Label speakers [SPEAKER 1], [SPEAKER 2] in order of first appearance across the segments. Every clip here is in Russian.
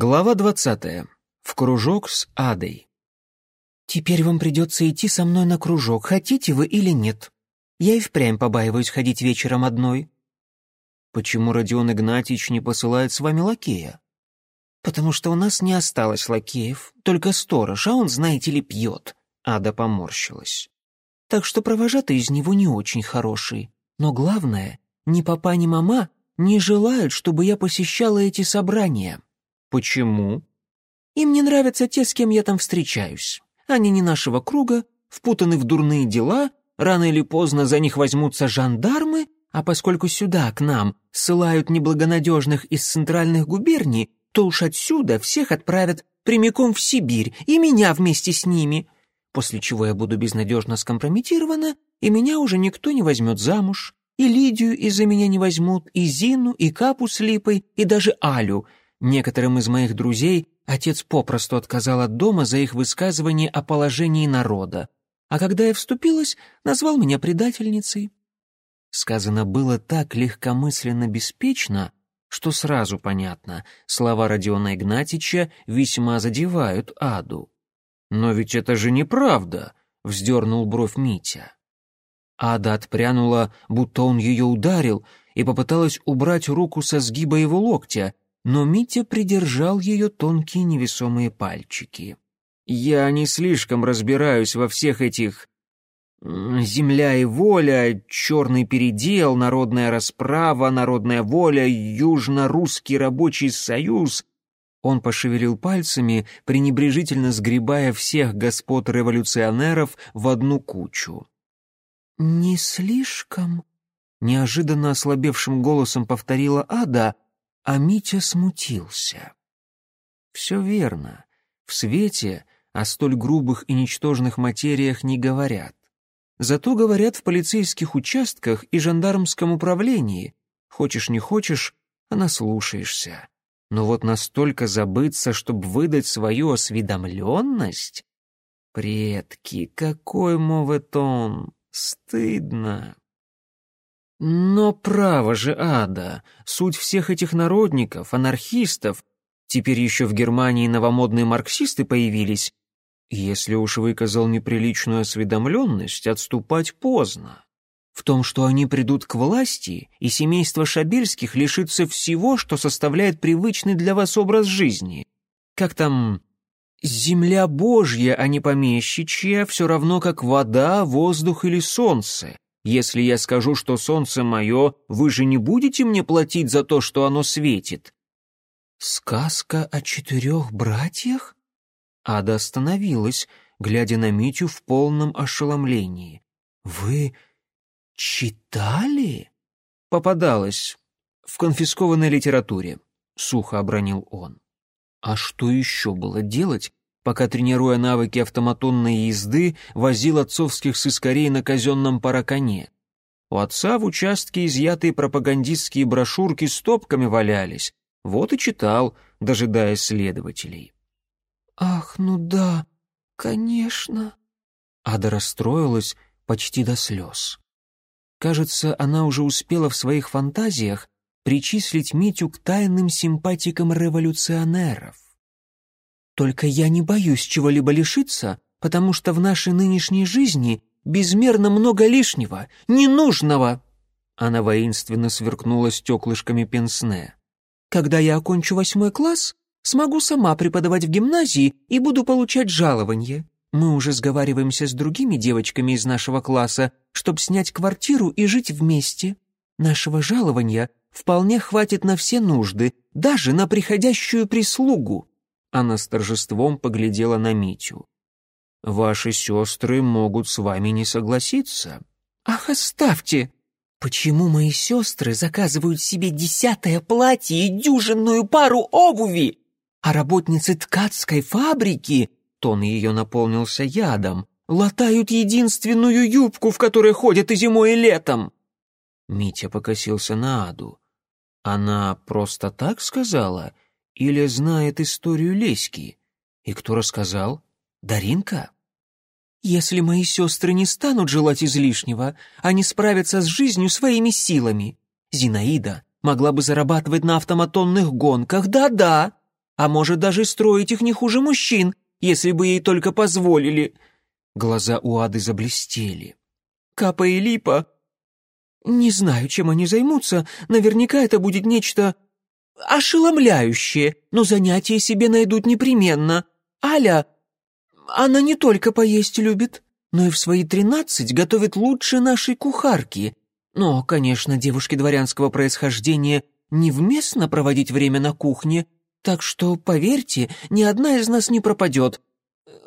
[SPEAKER 1] Глава двадцатая. В кружок с Адой.
[SPEAKER 2] «Теперь вам придется идти со мной на кружок, хотите вы или нет. Я и впрямь побаиваюсь ходить вечером одной».
[SPEAKER 1] «Почему Родион Игнатьевич не посылает с вами лакея?»
[SPEAKER 2] «Потому что у нас не осталось лакеев, только сторож, а он, знаете ли, пьет».
[SPEAKER 1] Ада поморщилась.
[SPEAKER 2] «Так что провожатый из него не очень хороший. Но главное, ни папа, ни мама не желают, чтобы я посещала эти собрания».
[SPEAKER 1] «Почему?»
[SPEAKER 2] «Им не нравятся те, с кем я там встречаюсь. Они не нашего круга, впутаны в дурные дела, рано или поздно за них возьмутся жандармы, а поскольку сюда, к нам, ссылают неблагонадежных из центральных губерний, то уж отсюда всех отправят прямиком в Сибирь, и меня вместе с ними, после чего я буду безнадежно скомпрометирована, и меня уже никто не возьмет замуж, и Лидию из-за меня не возьмут, и Зину, и Капу с Липой, и даже Алю — Некоторым из моих друзей отец попросту отказал от дома за их высказывание о положении народа, а когда я вступилась, назвал меня предательницей. Сказано было так легкомысленно беспечно, что сразу понятно, слова Родиона Игнатьича весьма задевают Аду.
[SPEAKER 1] «Но ведь это же неправда!» — вздернул бровь Митя.
[SPEAKER 2] Ада отпрянула, будто он ее ударил, и попыталась убрать руку со сгиба его локтя, но Митя придержал ее тонкие невесомые пальчики.
[SPEAKER 1] «Я не слишком разбираюсь во всех этих... Земля и воля, черный передел, народная расправа, народная воля, южно-русский рабочий союз». Он пошевелил пальцами, пренебрежительно сгребая всех господ революционеров в одну кучу.
[SPEAKER 2] «Не слишком?» — неожиданно ослабевшим голосом повторила Ада — а Митя смутился. Все верно. В свете о столь грубых и ничтожных материях не говорят. Зато говорят в полицейских участках и жандармском управлении. Хочешь не хочешь, а наслушаешься. Но вот настолько забыться, чтобы выдать свою осведомленность? Предки, какой моветон! Стыдно. Но право же, ада, суть всех этих народников, анархистов, теперь еще в Германии новомодные марксисты появились, если уж выказал неприличную осведомленность, отступать поздно. В том, что они придут к власти, и семейство Шабельских лишится всего, что составляет привычный для вас образ жизни. Как там... Земля Божья, а не помещичья, все равно как вода, воздух или солнце. Если я скажу, что солнце мое, вы же не будете мне платить за то, что оно светит?» «Сказка о четырех братьях?» Ада остановилась, глядя на Митю в полном ошеломлении. «Вы читали?» «Попадалось. В конфискованной литературе», — сухо обронил он. «А что еще было делать, пока, тренируя навыки автоматонной езды, возил отцовских сыскарей на казенном параконе. У отца в участке изъятые пропагандистские брошюрки с топками валялись. Вот и читал, дожидаясь следователей. «Ах, ну да, конечно». Ада расстроилась почти до слез. Кажется, она уже успела в своих фантазиях причислить Митю к тайным симпатикам революционеров. Только я не боюсь чего-либо лишиться, потому что в нашей нынешней жизни безмерно много лишнего, ненужного». Она воинственно сверкнула стеклышками пенсне. «Когда я окончу восьмой класс, смогу сама преподавать в гимназии и буду получать жалование. Мы уже сговариваемся с другими девочками из нашего класса, чтобы снять квартиру и жить вместе. Нашего жалования вполне хватит на все нужды, даже на приходящую прислугу. Она с торжеством поглядела на Митю. «Ваши сестры могут с вами не согласиться». «Ах, оставьте! Почему мои сестры заказывают себе десятое платье и дюжинную пару обуви? А работницы ткацкой фабрики, тон ее наполнился ядом, латают единственную юбку, в которой ходят и зимой, и летом?» Митя покосился на Аду. «Она просто так сказала?» Или знает историю Леськи? И кто рассказал? Даринка? Если мои сестры не станут желать излишнего, они справятся с жизнью своими силами. Зинаида могла бы зарабатывать на автоматонных гонках, да-да.
[SPEAKER 1] а может даже строить их не хуже мужчин, если бы ей только позволили». Глаза у Ады заблестели. «Капа и Липа...» «Не знаю, чем они займутся, наверняка это будет нечто ошеломляющее, но занятия себе найдут непременно. Аля, она не только поесть любит, но и в свои тринадцать готовит лучше нашей кухарки. Но, конечно, девушке дворянского происхождения невместно проводить время на кухне, так что, поверьте, ни одна из нас не пропадет.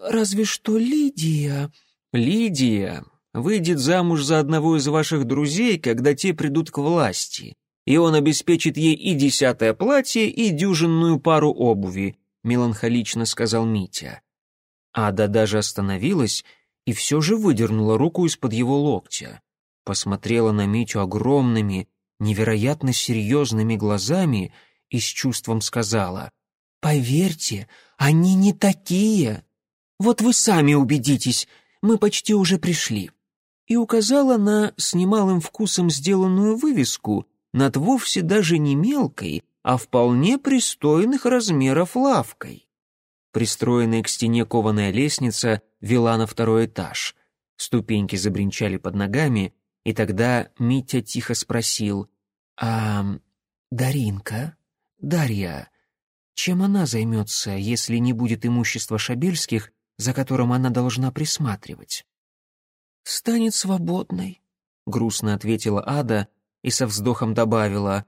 [SPEAKER 1] Разве что Лидия...
[SPEAKER 2] Лидия выйдет замуж за одного из ваших друзей, когда те придут к власти, и он обеспечит ей и десятое платье, и дюжинную пару обуви», — меланхолично сказал Митя. Ада даже остановилась и все же выдернула руку из-под его локтя. Посмотрела на Митю огромными, невероятно серьезными глазами и с чувством сказала, «Поверьте, они не такие. Вот вы сами убедитесь, мы почти уже пришли». И указала на с немалым вкусом сделанную вывеску над вовсе даже не мелкой, а вполне пристойных размеров лавкой. Пристроенная к стене кованая лестница вела на второй этаж. Ступеньки забринчали под ногами, и тогда Митя тихо спросил, «А Даринка, Дарья, чем она займется, если не будет имущества Шабельских, за которым она должна присматривать?» «Станет свободной», — грустно ответила Ада и со вздохом добавила,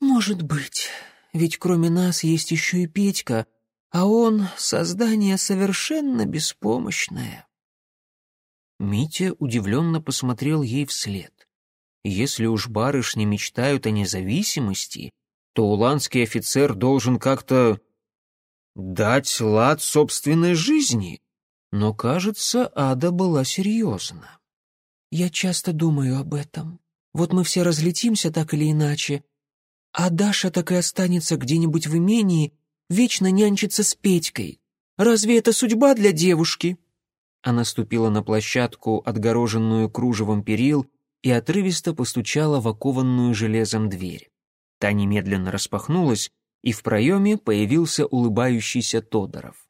[SPEAKER 2] «Может быть, ведь кроме нас есть еще и Петька, а он — создание совершенно беспомощное. Митя удивленно посмотрел ей вслед. Если уж барышни мечтают о независимости, то уланский офицер должен как-то дать лад собственной жизни. Но, кажется, Ада была серьезна. «Я часто думаю об этом. Вот мы все разлетимся так или иначе, а Даша так и останется где-нибудь в имении вечно нянчиться с Петькой. Разве это судьба для девушки?» Она ступила на площадку, отгороженную кружевом перил, и отрывисто постучала в окованную железом дверь. Та немедленно распахнулась, и в проеме появился улыбающийся Тодоров.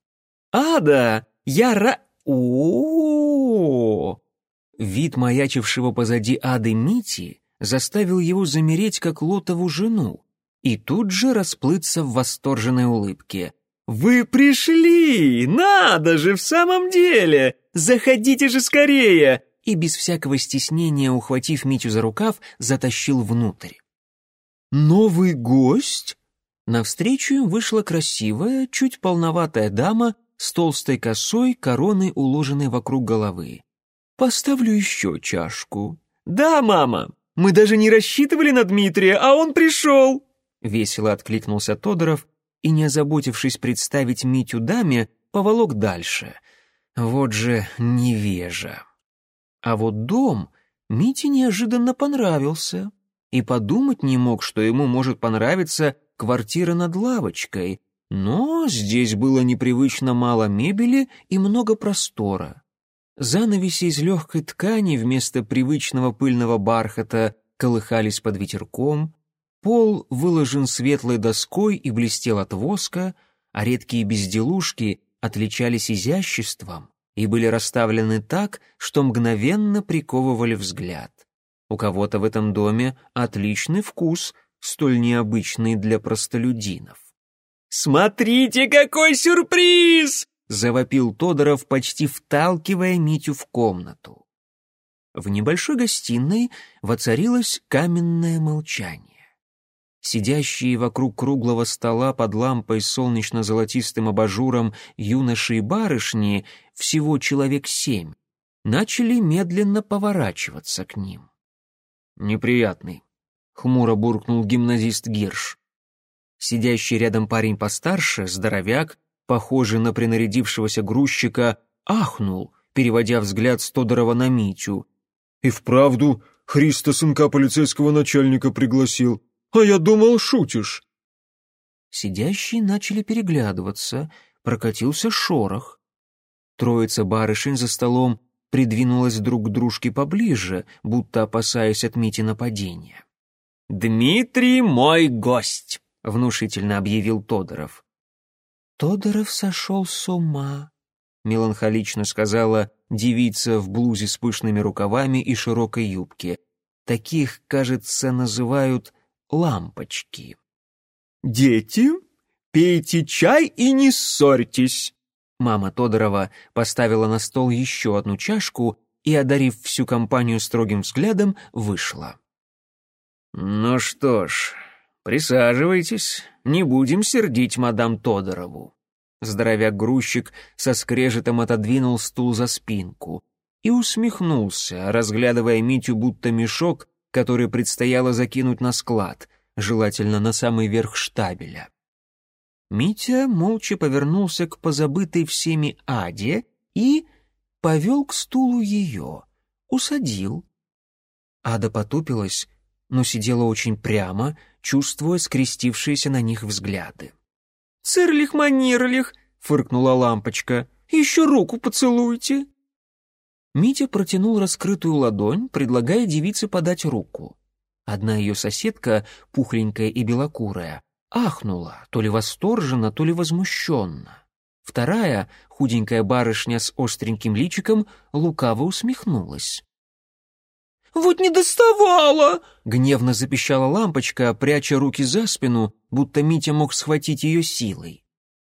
[SPEAKER 2] «Ада, я ра... о, Вид маячившего позади Ады Мити заставил его замереть, как лотову жену, и тут же расплыться в восторженной улыбке. «Вы пришли! Надо же, в самом деле! Заходите же скорее!» И без всякого стеснения, ухватив Митю за рукав, затащил внутрь. «Новый гость?» Навстречу им вышла красивая, чуть полноватая дама с толстой косой, короной, уложенной вокруг головы. «Поставлю еще чашку». «Да, мама, мы даже не рассчитывали на Дмитрия, а он пришел!» Весело откликнулся Тодоров и, не озаботившись представить Митю даме, поволок дальше. Вот же невежа. А вот дом Мите неожиданно понравился. И подумать не мог, что ему может понравиться квартира над лавочкой. Но здесь было непривычно мало мебели и много простора. Занавеси из легкой ткани вместо привычного пыльного бархата колыхались под ветерком, Пол выложен светлой доской и блестел от воска, а редкие безделушки отличались изяществом и были расставлены так, что мгновенно приковывали взгляд. У кого-то в этом доме отличный вкус, столь необычный для простолюдинов. «Смотрите, какой сюрприз!» — завопил Тодоров, почти вталкивая Митю в комнату. В небольшой гостиной воцарилось каменное молчание. Сидящие вокруг круглого стола под лампой с солнечно-золотистым абажуром юноши и барышни, всего человек семь, начали медленно поворачиваться к ним. «Неприятный», — хмуро буркнул гимназист Гирш. Сидящий рядом парень постарше, здоровяк, похожий на принарядившегося грузчика, ахнул, переводя взгляд с Тодорова на Митю. «И вправду Христа сынка полицейского начальника пригласил. «А я думал, шутишь». Сидящие начали переглядываться, прокатился шорох. Троица барышень за столом придвинулась друг к дружке поближе, будто опасаясь от Мити нападения. «Дмитрий мой гость», — внушительно объявил Тодоров. Тодоров сошел с ума, меланхолично сказала девица в блузе с пышными рукавами и широкой юбке. Таких, кажется, называют лампочки.
[SPEAKER 1] «Дети, пейте чай и не ссорьтесь!»
[SPEAKER 2] Мама Тодорова поставила на стол еще одну чашку и, одарив всю компанию строгим взглядом, вышла.
[SPEAKER 1] «Ну что ж, присаживайтесь, не будем сердить мадам Тодорову».
[SPEAKER 2] Здоровяк-грузчик со скрежетом отодвинул стул за спинку и усмехнулся, разглядывая Митю будто мешок, который предстояло закинуть на склад, желательно на самый верх штабеля. Митя молча повернулся к позабытой всеми Аде и повел к стулу ее, усадил. Ада потупилась, но сидела очень прямо, чувствуя скрестившиеся на них взгляды.
[SPEAKER 1] «Цирлих-манирлих!» — фыркнула лампочка. «Еще руку поцелуйте!»
[SPEAKER 2] Митя протянул раскрытую ладонь, предлагая девице подать руку. Одна ее соседка, пухленькая и белокурая, ахнула, то ли восторженно, то ли возмущенно. Вторая, худенькая барышня с остреньким личиком, лукаво усмехнулась.
[SPEAKER 1] «Вот не доставала!»
[SPEAKER 2] — гневно запищала лампочка, пряча руки за спину, будто Митя мог схватить ее силой.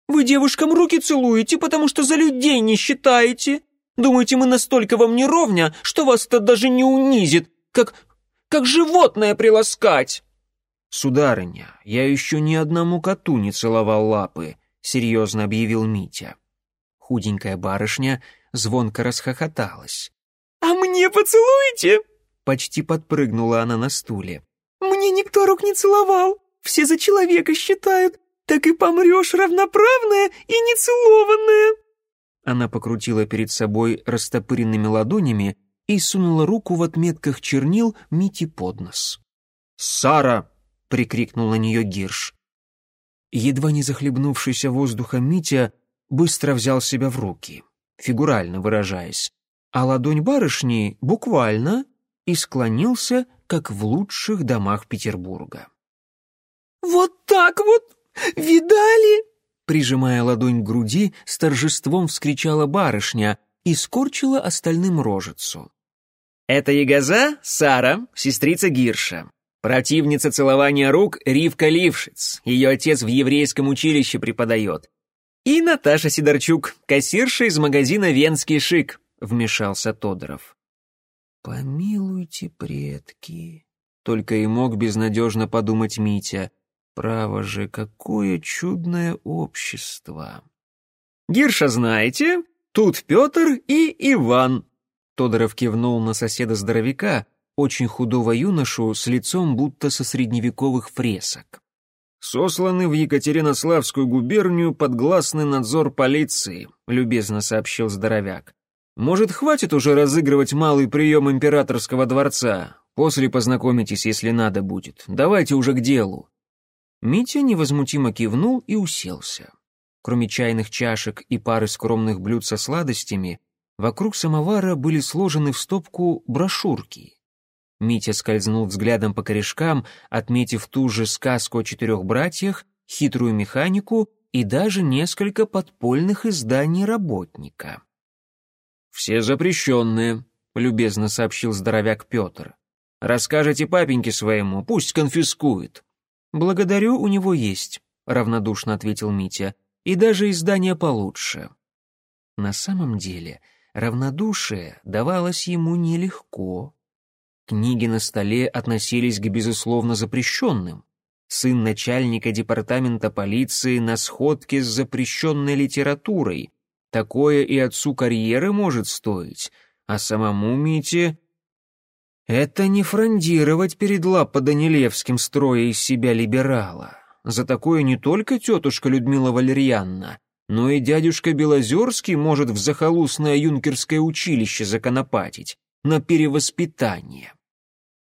[SPEAKER 1] «Вы девушкам руки целуете, потому что за людей не считаете. Думаете, мы настолько вам не ровня, что вас это даже не унизит, как... как животное приласкать?»
[SPEAKER 2] «Сударыня, я еще ни одному коту не целовал лапы», — серьезно объявил Митя. Худенькая барышня звонко расхохоталась.
[SPEAKER 1] «А мне поцелуйте!»
[SPEAKER 2] Почти подпрыгнула она на стуле.
[SPEAKER 1] «Мне никто рук не целовал. Все за человека считают. Так и помрешь равноправная и нецелованная».
[SPEAKER 2] Она покрутила перед собой растопыренными ладонями и сунула руку в отметках чернил Мити под нос.
[SPEAKER 1] «Сара!»
[SPEAKER 2] — прикрикнул на нее Гирш. Едва не захлебнувшийся воздухом Митя быстро взял себя в руки, фигурально выражаясь, а ладонь барышни буквально и склонился, как в лучших домах Петербурга.
[SPEAKER 1] «Вот так вот! Видали?»
[SPEAKER 2] Прижимая ладонь к груди, с торжеством вскричала барышня и скорчила остальным рожицу.
[SPEAKER 1] «Это Ягоза Сара, сестрица Гирша. Противница целования рук Ривка Лившиц. Ее отец в еврейском училище преподает. И Наташа Сидорчук, кассирша из магазина «Венский шик», — вмешался Тодоров.
[SPEAKER 2] «Помилуйте, предки», — только и мог безнадежно подумать Митя. «Право же, какое чудное общество!»
[SPEAKER 1] «Гирша знаете? Тут Петр и Иван», — Тодоров кивнул на соседа-здоровяка, очень худого юношу с лицом будто со средневековых фресок.
[SPEAKER 3] «Сосланы в Екатеринославскую губернию под гласный надзор полиции», — любезно сообщил здоровяк. Может, хватит уже разыгрывать малый прием императорского дворца? После познакомитесь, если надо будет. Давайте уже к делу».
[SPEAKER 2] Митя невозмутимо кивнул и уселся. Кроме чайных чашек и пары скромных блюд со сладостями, вокруг самовара были сложены в стопку брошюрки. Митя скользнул взглядом по корешкам, отметив ту же сказку о четырех братьях, хитрую механику и даже несколько подпольных изданий работника.
[SPEAKER 3] «Все запрещенные», — любезно сообщил здоровяк Петр. «Расскажете папеньке своему, пусть конфискует».
[SPEAKER 2] «Благодарю, у него есть», — равнодушно ответил Митя, «и даже издание получше». На самом деле, равнодушие давалось ему нелегко. Книги на столе относились к безусловно запрещенным. Сын начальника департамента полиции на сходке с запрещенной литературой, Такое и отцу карьеры может стоить, а самому Мите... Это не фрондировать перед Лапо-Данилевским, строя из себя либерала. За такое не только тетушка Людмила Валерьянна, но и дядюшка Белозерский может в захолустное юнкерское училище законопатить на перевоспитание.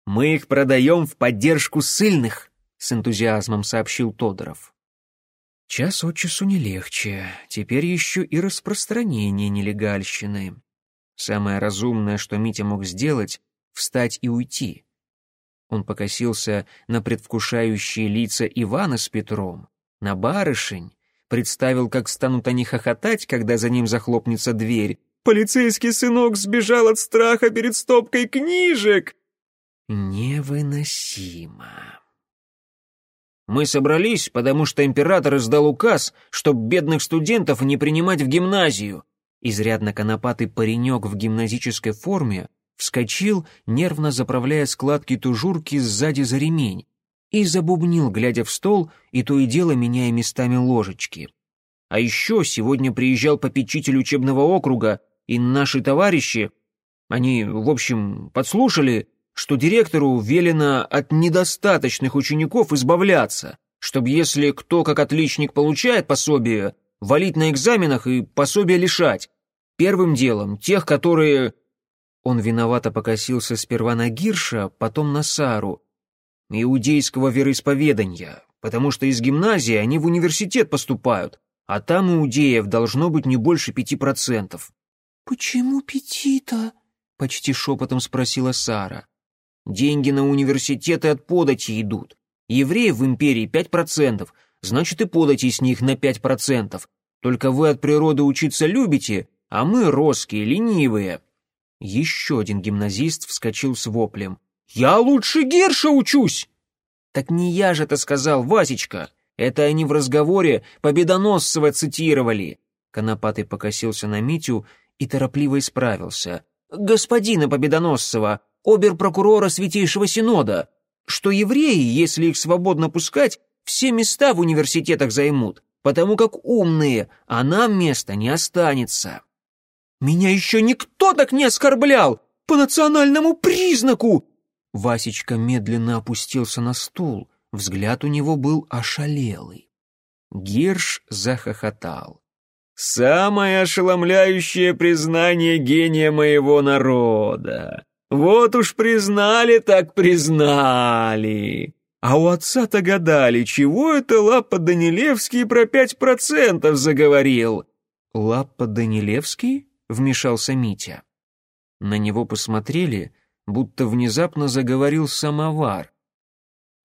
[SPEAKER 1] «Мы их продаем в поддержку сильных», — с энтузиазмом сообщил Тодоров.
[SPEAKER 2] Час от часу не легче, теперь еще и распространение нелегальщины. Самое разумное, что Митя мог сделать — встать и уйти. Он покосился на предвкушающие лица Ивана с Петром, на барышень, Представил, как станут они хохотать, когда за ним захлопнется дверь. «Полицейский сынок сбежал от страха перед стопкой книжек!» Невыносимо.
[SPEAKER 1] Мы собрались, потому что император издал указ, чтоб бедных студентов не принимать в гимназию.
[SPEAKER 2] Изрядно конопатый паренек в гимназической форме вскочил, нервно заправляя складки тужурки сзади за ремень, и забубнил, глядя в стол, и то и дело меняя местами ложечки. А еще сегодня приезжал попечитель учебного округа, и наши товарищи, они, в общем, подслушали, что директору велено от недостаточных учеников избавляться, чтобы если кто как отличник получает пособие, валить на экзаменах и пособие лишать. Первым делом тех, которые... Он виновато покосился сперва на Гирша, потом на Сару. Иудейского вероисповедания, потому что из гимназии они в университет поступают, а там иудеев должно быть не больше пяти процентов.
[SPEAKER 4] «Почему пяти-то?» — почти шепотом спросила Сара.
[SPEAKER 1] «Деньги на университеты от подати идут. Евреев в империи пять процентов, значит и подати с них на пять процентов. Только вы от природы учиться любите, а мы, русские, ленивые».
[SPEAKER 2] Еще один гимназист вскочил с воплем.
[SPEAKER 1] «Я лучше Герша учусь!»
[SPEAKER 2] «Так не я же это сказал, Васечка. Это они в разговоре Победоносцева цитировали». Конопатый покосился на Митю и торопливо исправился. «Господина Победоносцева, обер-прокурора Святейшего Синода, что евреи, если их свободно пускать, все места в университетах займут, потому как умные, а нам места не останется».
[SPEAKER 1] «Меня еще никто так не оскорблял! По национальному признаку!»
[SPEAKER 2] Васечка медленно опустился на стул, взгляд у него был ошалелый. Гирш захохотал.
[SPEAKER 1] «Самое ошеломляющее признание гения моего народа! Вот уж признали, так признали!» А у отца-то гадали, чего это Лапа Данилевский про пять процентов заговорил?
[SPEAKER 2] Лапа Данилевский? Вмешался Митя. На него посмотрели, будто внезапно заговорил самовар.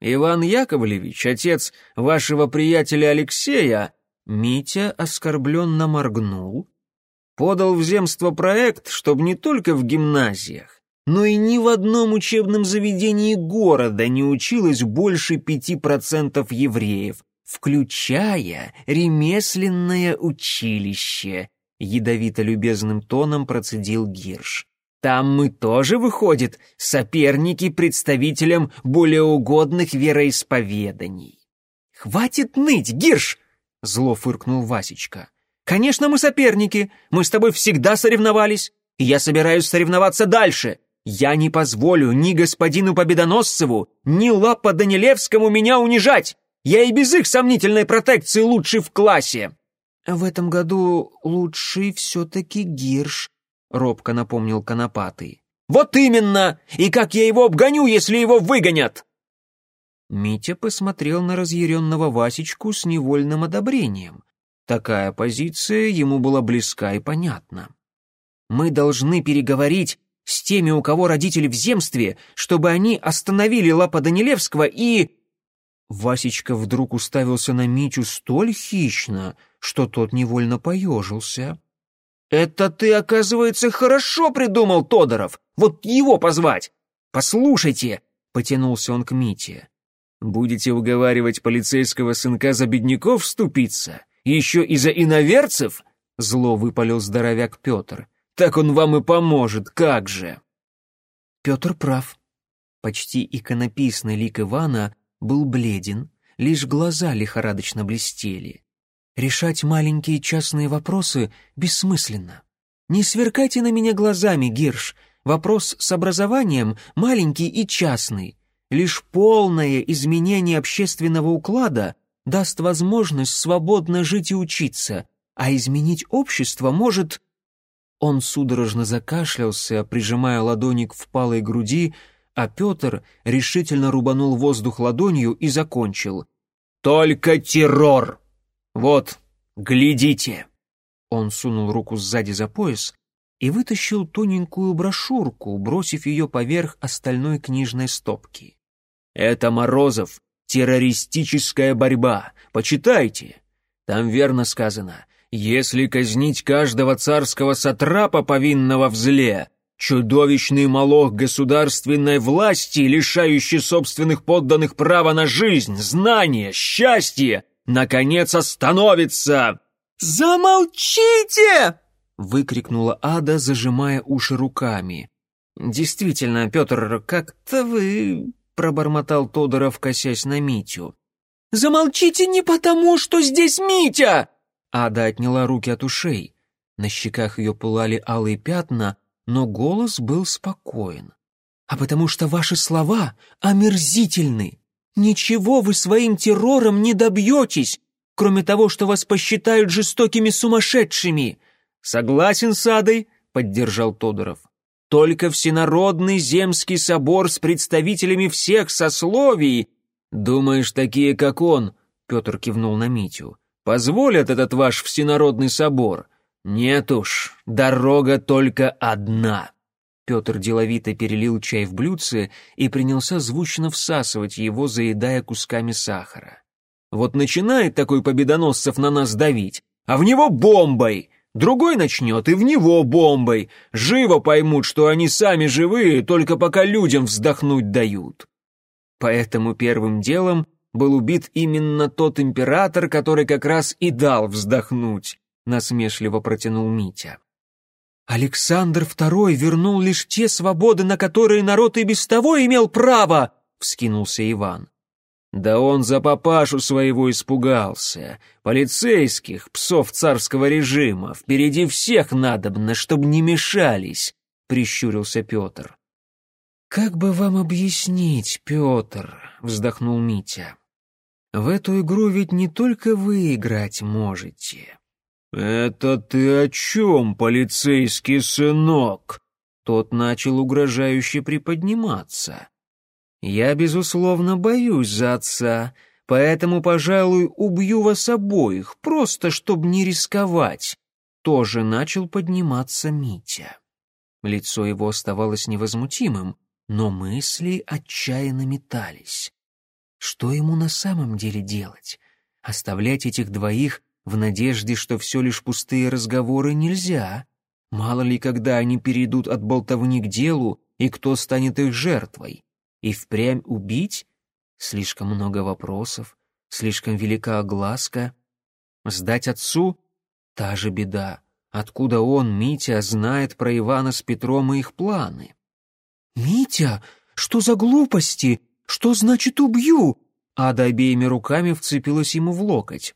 [SPEAKER 1] «Иван Яковлевич, отец вашего приятеля Алексея...»
[SPEAKER 2] Митя оскорбленно моргнул.
[SPEAKER 1] «Подал в земство проект, чтобы не только в гимназиях, но и ни в одном учебном заведении города не училось больше пяти процентов евреев, включая ремесленное училище», — ядовито-любезным тоном процедил Гирш. «Там мы тоже, выходит, соперники представителям более угодных вероисповеданий». «Хватит ныть, Гирш!» — зло фыркнул Васечка. «Конечно, мы соперники, мы с тобой всегда соревновались, и я собираюсь соревноваться дальше. Я не позволю ни господину Победоносцеву, ни Лапа Данилевскому меня унижать. Я и без их сомнительной протекции лучший в классе».
[SPEAKER 4] «В этом году лучший все-таки Гирш», — робко напомнил Конопатый.
[SPEAKER 1] «Вот именно! И как я его обгоню, если его выгонят?»
[SPEAKER 2] Митя посмотрел на разъяренного Васечку с невольным одобрением. Такая позиция ему была близка и понятна.
[SPEAKER 1] «Мы должны переговорить с теми, у кого родители в земстве, чтобы они остановили Лапа Данилевского и...»
[SPEAKER 2] Васечка вдруг уставился на Митю столь хищно, что тот невольно поежился.
[SPEAKER 1] «Это ты, оказывается, хорошо придумал, Тодоров! Вот его позвать! Послушайте!» — потянулся он к Мите. «Будете уговаривать полицейского сынка за бедняков вступиться? Еще и за иноверцев?» — зло выпалил здоровяк Петр. «Так он вам и поможет, как же!»
[SPEAKER 2] Петр прав. Почти иконописный лик Ивана был бледен, лишь глаза лихорадочно блестели. Решать маленькие частные вопросы бессмысленно. Не сверкайте на меня глазами, Гирш. Вопрос с образованием маленький и частный. Лишь полное изменение общественного уклада даст возможность свободно жить и учиться, а изменить общество может... Он судорожно закашлялся, прижимая ладони к впалой груди, а Петр решительно рубанул воздух ладонью и закончил.
[SPEAKER 1] «Только террор! Вот, глядите!»
[SPEAKER 2] Он сунул руку сзади за пояс и вытащил тоненькую брошюрку, бросив ее поверх остальной книжной стопки.
[SPEAKER 1] «Это Морозов. Террористическая борьба. Почитайте.
[SPEAKER 3] Там верно сказано, если казнить каждого царского сатрапа, повинного в зле, чудовищный молох государственной власти, лишающий собственных подданных права на жизнь, знание, счастье, наконец остановится!»
[SPEAKER 2] «Замолчите!»
[SPEAKER 1] — выкрикнула Ада, зажимая уши руками. «Действительно, Петр, как-то вы...» — пробормотал Тодоров, косясь на Митю.
[SPEAKER 2] «Замолчите не потому, что здесь Митя!»
[SPEAKER 1] Ада отняла руки от ушей. На щеках ее пылали алые пятна, но голос был спокоен. «А потому что ваши слова омерзительны. Ничего вы своим террором не добьетесь, кроме того, что вас посчитают жестокими сумасшедшими».
[SPEAKER 3] «Согласен с Адой», — поддержал Тодоров. «Только Всенародный Земский собор с представителями всех сословий...» «Думаешь, такие, как он», — Петр кивнул на Митю, «позволят этот ваш Всенародный собор?» «Нет уж, дорога только одна».
[SPEAKER 1] Петр деловито перелил чай в блюдце и принялся звучно всасывать его, заедая кусками сахара.
[SPEAKER 3] «Вот начинает такой победоносцев на нас давить, а в него бомбой! Другой начнет и в него бомбой! Живо поймут, что они сами живые, только пока людям вздохнуть дают!» Поэтому первым делом был убит именно тот император, который как раз и дал вздохнуть. — насмешливо протянул Митя.
[SPEAKER 2] «Александр II вернул лишь те свободы, на которые народ и без того имел право!» — вскинулся Иван.
[SPEAKER 3] «Да он за папашу своего испугался. Полицейских, псов царского режима, впереди всех надобно, чтобы не мешались», — прищурился Петр.
[SPEAKER 1] «Как бы вам объяснить, Петр?» — вздохнул Митя. «В эту игру ведь не только вы играть можете.
[SPEAKER 3] «Это ты о чем, полицейский сынок?»
[SPEAKER 1] Тот начал угрожающе приподниматься. «Я, безусловно, боюсь за отца, поэтому, пожалуй, убью вас обоих, просто чтобы не рисковать». Тоже начал подниматься Митя. Лицо его оставалось невозмутимым, но мысли отчаянно метались. Что ему на самом деле делать? Оставлять этих двоих в надежде, что все лишь пустые разговоры, нельзя. Мало ли, когда они перейдут от болтовни к делу, и кто станет их жертвой. И впрямь убить? Слишком много вопросов, слишком велика огласка. Сдать отцу? Та же беда. Откуда он, Митя, знает про Ивана с Петром и их планы?
[SPEAKER 2] «Митя, что за глупости? Что значит убью?»
[SPEAKER 1] Ада обеими руками вцепилась ему в локоть.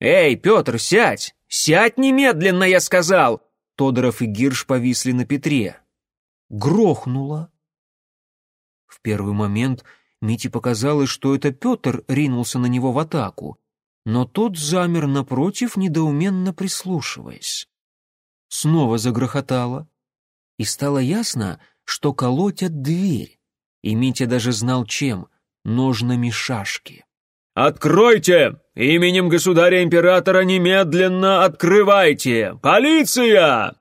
[SPEAKER 3] «Эй, Петр, сядь! Сядь немедленно, я сказал!»
[SPEAKER 1] Тодоров и Гирш повисли на Петре. Грохнуло. В первый момент Мите показалось, что это Петр ринулся на него в атаку, но тот замер напротив, недоуменно прислушиваясь. Снова загрохотало, и стало ясно, что колотят дверь, и Митя даже знал чем — ножнами шашки.
[SPEAKER 3] «Откройте! Именем государя-императора немедленно открывайте! Полиция!»